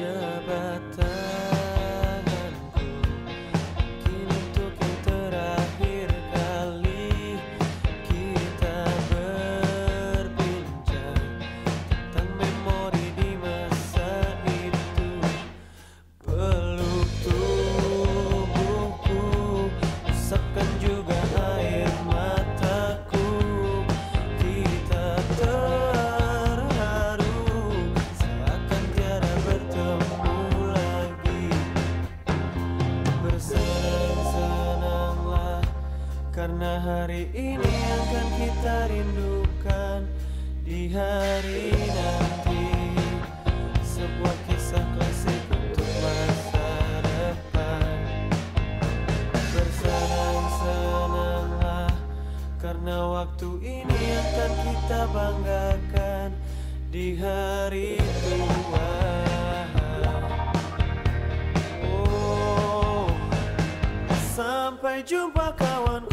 عجبا hari ini akan kita rindukan Di hari nanti. Sebuah kisah klasik untuk masa depan. Bersenang-senanglah Karena waktu ini akan kita banggakan Di hari tua. Oh Sampai jumpa kawan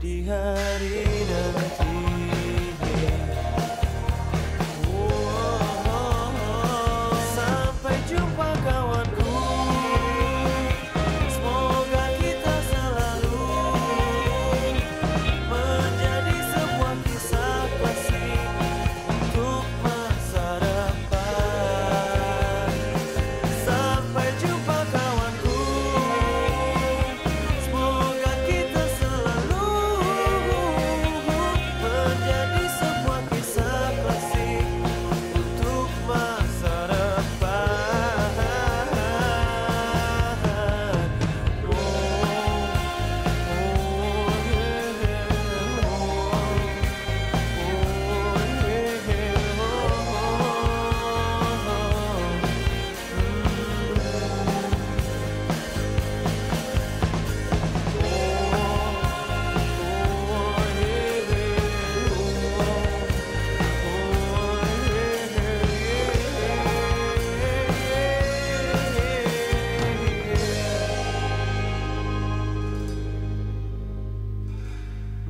di hari nanti.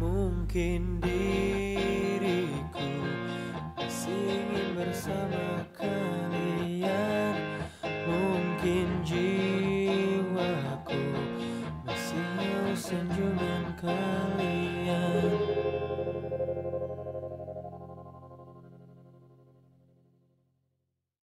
Mungkin diriku masih ingin bersama.